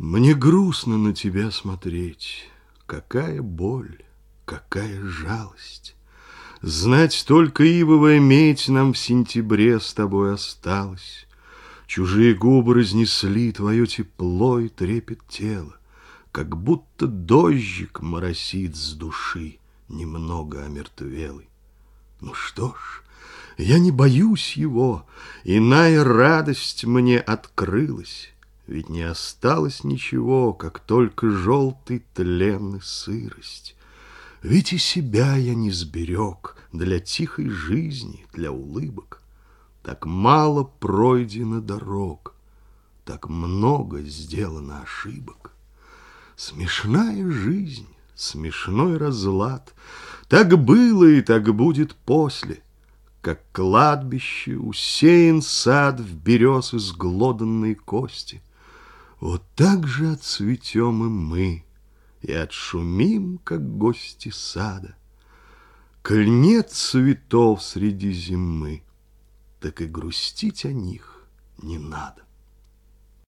Мне грустно на тебя смотреть. Какая боль, какая жалость. Знать только ивовая медь нам в сентябре с тобой осталась. Чужие губы разнесли твое тепло и трепет тела, Как будто дождик моросит с души, немного омертвелый. Ну что ж, я не боюсь его, иная радость мне открылась, Ведь не осталось ничего, как только желтый тлен и сырость. Ведь и себя я не сберег для тихой жизни, для улыбок. Так мало пройдено дорог, так много сделано ошибок. Смешная жизнь, смешной разлад, Так было и так будет после, Как кладбище усеян сад В берез изглоданной кости. Вот так же отцветем и мы, И отшумим, как гости сада. Коль нет цветов среди зимы, Так и грустить о них не надо.